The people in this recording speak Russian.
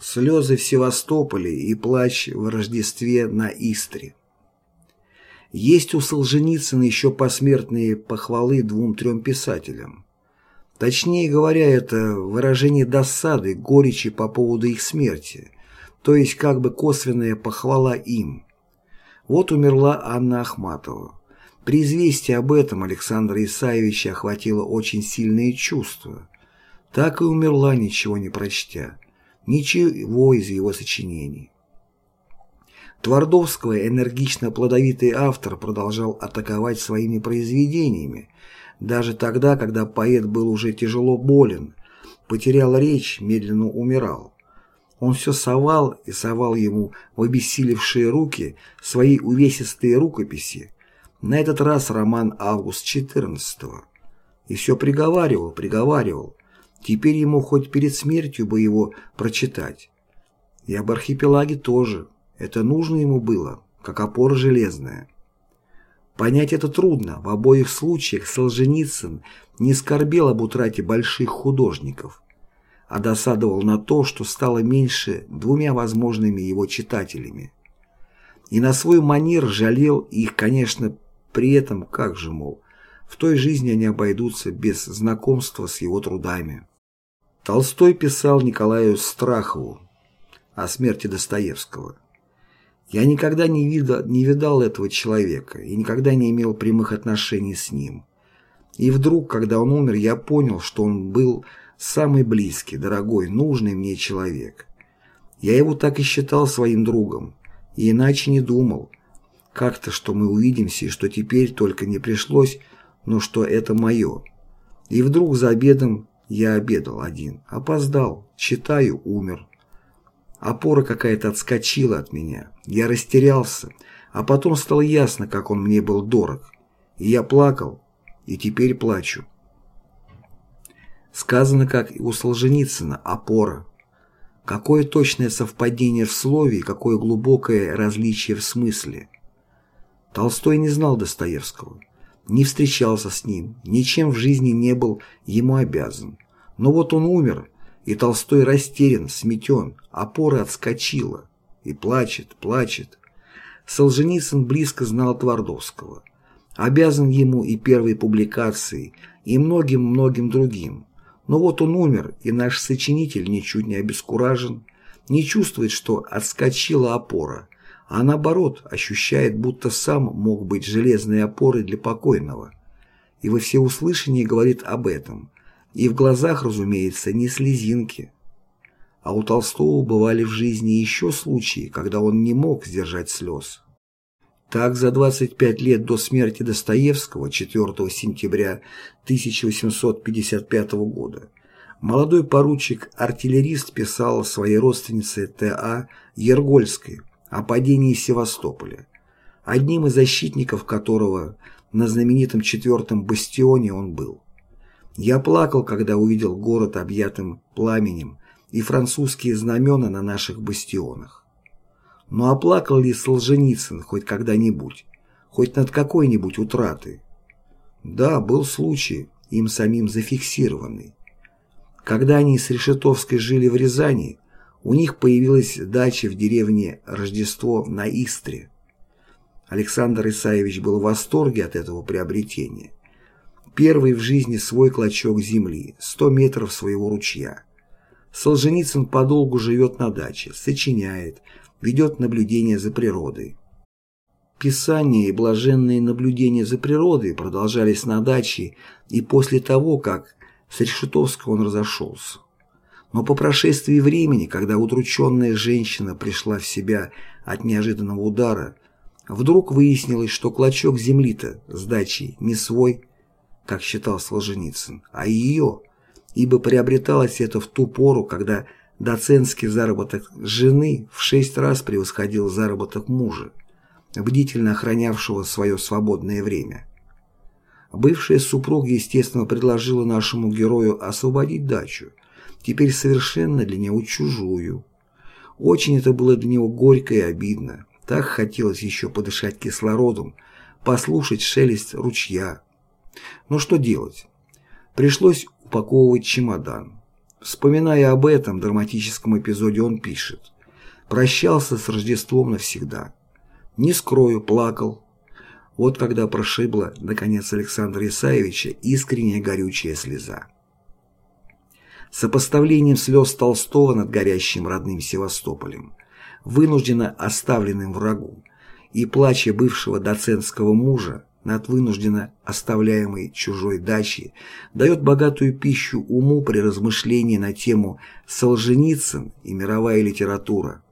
Слезы в Севастополе и плач в Рождестве на Истре. Есть у Солженицына еще посмертные похвалы двум-трем писателям. Точнее говоря, это выражение досады, горечи по поводу их смерти, то есть как бы косвенная похвала им. Вот умерла Анна Ахматова. При известии об этом Александра Исаевича охватило очень сильные чувства. Так и умерла, ничего не прочтя. Ничего из его сочинений. Твардовского энергично-плодовитый автор продолжал атаковать своими произведениями, даже тогда, когда поэт был уже тяжело болен, потерял речь, медленно умирал. Он все совал и совал ему в обессилевшие руки свои увесистые рукописи, на этот раз роман «Август 14 И все приговаривал, приговаривал. Теперь ему хоть перед смертью бы его прочитать. И об архипелаге тоже. Это нужно ему было, как опора железная. Понять это трудно. В обоих случаях Солженицын не скорбел об утрате больших художников, а досадовал на то, что стало меньше двумя возможными его читателями. И на свой манер жалел их, конечно, при этом, как же, мол, в той жизни они обойдутся без знакомства с его трудами. Толстой писал Николаю Страхову о смерти Достоевского. Я никогда не видал, не видал этого человека и никогда не имел прямых отношений с ним. И вдруг, когда он умер, я понял, что он был самый близкий, дорогой, нужный мне человек. Я его так и считал своим другом, и иначе не думал. Как-то, что мы увидимся, и что теперь только не пришлось, но что это мое. И вдруг за обедом я обедал один, опоздал, читаю, умер. Опора какая-то отскочила от меня. Я растерялся, а потом стало ясно, как он мне был дорог. И я плакал, и теперь плачу. Сказано, как и у Солженицына, опора. Какое точное совпадение в слове и какое глубокое различие в смысле. Толстой не знал Достоевского, не встречался с ним, ничем в жизни не был ему обязан. Но вот он умер, и Толстой растерян, сметен, опора отскочила. И плачет, плачет. Солженицын близко знал Твардовского. Обязан ему и первой публикацией, и многим-многим другим. Но вот он умер, и наш сочинитель ничуть не обескуражен, не чувствует, что отскочила опора, а наоборот ощущает, будто сам мог быть железной опорой для покойного. И во всеуслышании говорит об этом, и в глазах, разумеется, не слезинки. А у Толстого бывали в жизни еще случаи, когда он не мог сдержать слез. Так, за 25 лет до смерти Достоевского, 4 сентября 1855 года, молодой поручик-артиллерист писал своей родственнице Т.А. Ергольской о падении Севастополя, одним из защитников которого на знаменитом четвертом бастионе он был. Я плакал, когда увидел город объятым пламенем и французские знамена на наших бастионах. Но оплакал ли Солженицын хоть когда-нибудь, хоть над какой-нибудь утратой? Да, был случай, им самим зафиксированный. Когда они с Решетовской жили в Рязани, у них появилась дача в деревне Рождество на Истре. Александр Исаевич был в восторге от этого приобретения. Первый в жизни свой клочок земли, 100 метров своего ручья. Солженицын подолгу живет на даче, сочиняет, ведет наблюдения за природой. Писание и блаженные наблюдения за природой продолжались на даче и после того, как с Решетовской он разошелся. Но по прошествии времени, когда удрученная женщина пришла в себя от неожиданного удара, вдруг выяснилось, что клочок земли-то с дачей не свой, как считал Солженицын, а ее, ибо приобреталось это в ту пору, когда доцентский заработок жены в шесть раз превосходил заработок мужа, бдительно охранявшего свое свободное время. Бывшая супруга, естественно, предложила нашему герою освободить дачу, теперь совершенно для него чужую. Очень это было для него горько и обидно. Так хотелось еще подышать кислородом, послушать шелест ручья, но что делать? Пришлось упаковывать чемодан. Вспоминая об этом драматическом эпизоде, он пишет «Прощался с Рождеством навсегда. Не скрою, плакал. Вот когда прошибла, наконец, Александра Исаевича искренняя горючая слеза». Сопоставлением слез Толстого над горящим родным Севастополем, вынужденно оставленным врагу, и плача бывшего доцентского мужа, над вынужденно оставляемой чужой дачей дает богатую пищу уму при размышлении на тему «Солженицын и мировая литература»,